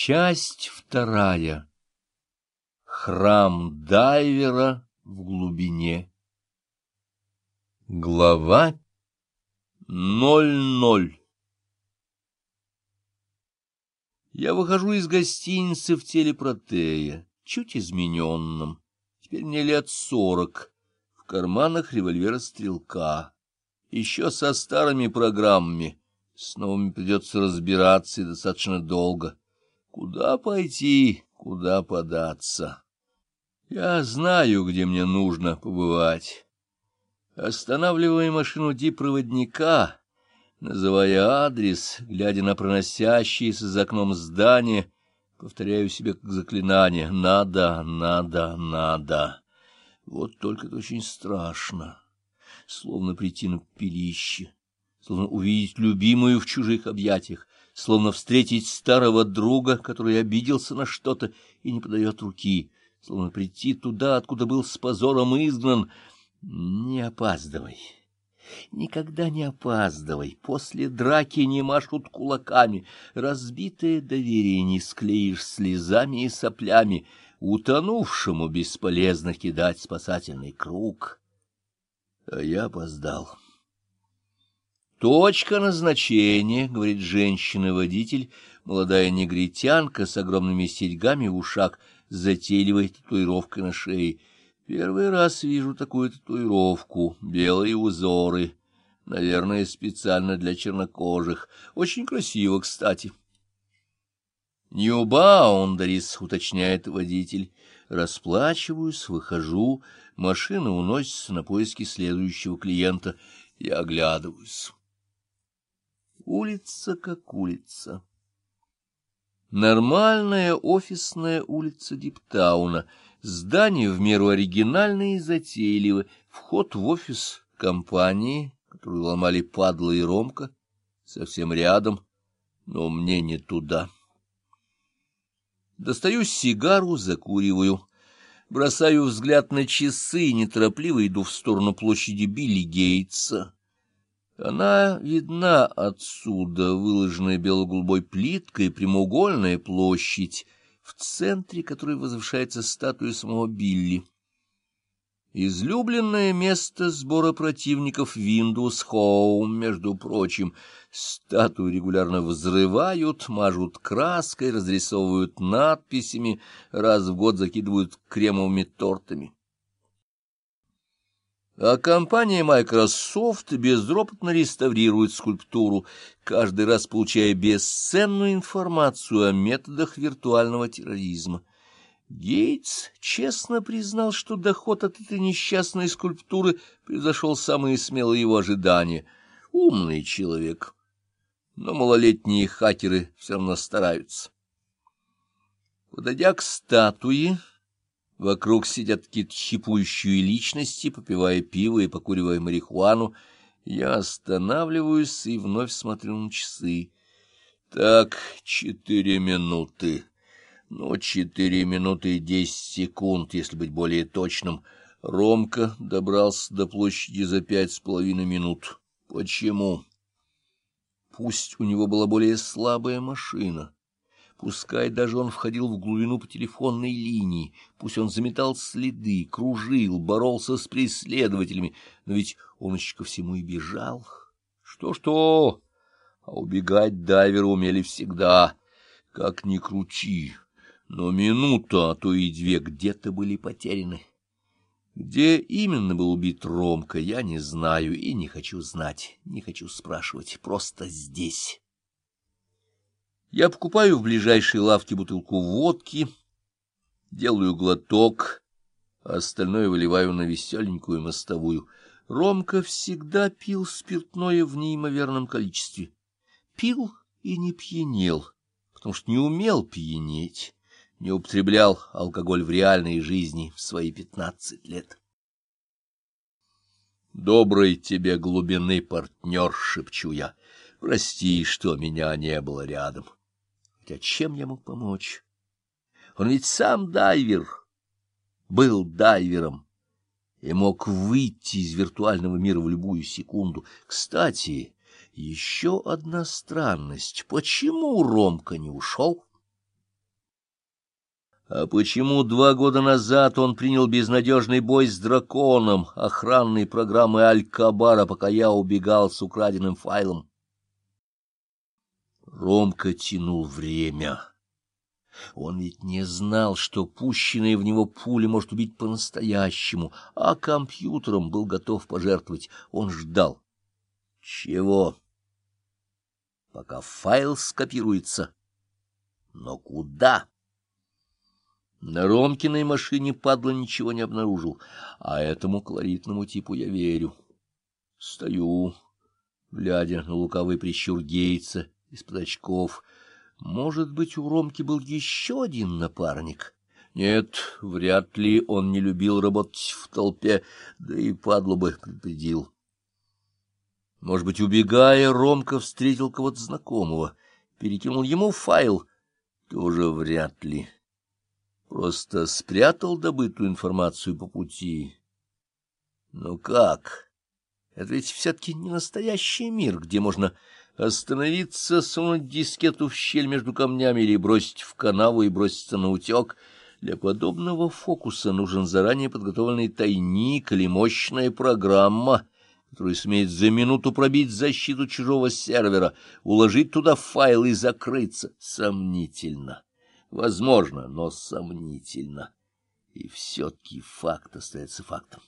Часть вторая. Храм дайвера в глубине. Глава ноль ноль. Я выхожу из гостиницы в телепротея, чуть измененном. Теперь мне лет сорок. В карманах револьвера стрелка. Еще со старыми программами. С новыми придется разбираться и достаточно долго. Куда пойти, куда податься? Я знаю, где мне нужно побывать. Останавливая машину дипроводника, называя адрес, глядя на проносящиеся за окном здание, повторяю себе как заклинание «надо, надо, надо». Вот только это очень страшно, словно прийти на пилище, словно увидеть любимую в чужих объятиях, словно встретить старого друга, который обиделся на что-то и не подает руки, словно прийти туда, откуда был с позором изгнан. Не опаздывай. Никогда не опаздывай. После драки не машут кулаками. Разбитое доверие не склеишь слезами и соплями. Утонувшему бесполезно кидать спасательный круг. А я опоздал. «Точка назначения», — говорит женщина-водитель, молодая негритянка с огромными серьгами в ушах, затейливой татуировкой на шее. Первый раз вижу такую татуировку, белые узоры, наверное, специально для чернокожих. Очень красиво, кстати. «Нью-Баундарис», — уточняет водитель. Расплачиваюсь, выхожу, машина уносится на поиски следующего клиента. Я оглядываюсь. Улица как улица. Нормальная офисная улица Диптауна. Здание в меру оригинальное и затейливое. Вход в офис компании, которую ломали Падла и Ромка, совсем рядом, но мне не туда. Достаю сигару, закуриваю. Бросаю взгляд на часы и неторопливо иду в сторону площади Билли Гейтса. Она видна отсюда, выложенная бело-голубой плиткой, прямоугольная площадь, в центре которой возвышается статуя самого Билли. Излюбленное место сбора противников Windows Home, между прочим. Статую регулярно взрывают, мажут краской, разрисовывают надписями, раз в год закидывают кремовыми тортами. А компания Microsoft безропотно реставрирует скульптуру, каждый раз получая бесценную информацию о методах виртуального терроризма. Гейтс честно признал, что доход от этой несчастной скульптуры превзошел самые смелые его ожидания. Умный человек. Но малолетние хакеры все равно стараются. Подойдя к статуе, Вокруг сидят какие-то хипующие личности, попивая пиво и покуривая марихуану. Я останавливаюсь и вновь смотрю на часы. Так, четыре минуты. Ну, четыре минуты и десять секунд, если быть более точным. Ромка добрался до площади за пять с половиной минут. Почему? Пусть у него была более слабая машина. Пускай даже он входил в глубину по телефонной линии, пусть он заметал следы, кружил, боролся с преследователями, но ведь он еще ко всему и бежал. Что-что, а убегать дайверы умели всегда, как ни крути, но минута, а то и две где-то были потеряны. Где именно был убит Ромка, я не знаю и не хочу знать, не хочу спрашивать, просто здесь». Я покупаю в ближайшей лавке бутылку водки, делаю глоток, а остальное выливаю на веселенькую мостовую. Ромка всегда пил спиртное в неимоверном количестве. Пил и не пьянел, потому что не умел пьянеть, не употреблял алкоголь в реальной жизни в свои пятнадцать лет. «Доброй тебе глубины, партнер!» — шепчу я. «Прости, что меня не было рядом». Хотя чем я мог помочь? Он ведь сам дайвер, был дайвером и мог выйти из виртуального мира в любую секунду. Кстати, еще одна странность. Почему Ромка не ушел? А почему два года назад он принял безнадежный бой с драконом охранной программы Аль-Кабара, пока я убегал с украденным файлом? Ромка тянул время. Он ведь не знал, что пущенная в него пуля может убить по-настоящему, а компьютером был готов пожертвовать. Он ждал. Чего? Пока файл скопируется. Но куда? На Ромкиной машине падла ничего не обнаружил, а этому колоритному типу я верю. Стою, глядя на лукавый прищур Гейтса из-под очков. Может быть, у Ромки был еще один напарник? Нет, вряд ли он не любил работать в толпе, да и падлу бы предупредил. Может быть, убегая, Ромка встретил кого-то знакомого, перекинул ему файл. Тоже вряд ли. Просто спрятал добытую информацию по пути. Ну как? Это ведь все-таки не настоящий мир, где можно остановиться, сунуть дискету в щель между камнями или бросить в канаву и броситься на утек. Для подобного фокуса нужен заранее подготовленный тайник или мощная программа, которая сумеет за минуту пробить защиту чужого сервера, уложить туда файл и закрыться. Сомнительно. Возможно, но сомнительно. И все-таки факт остается фактом.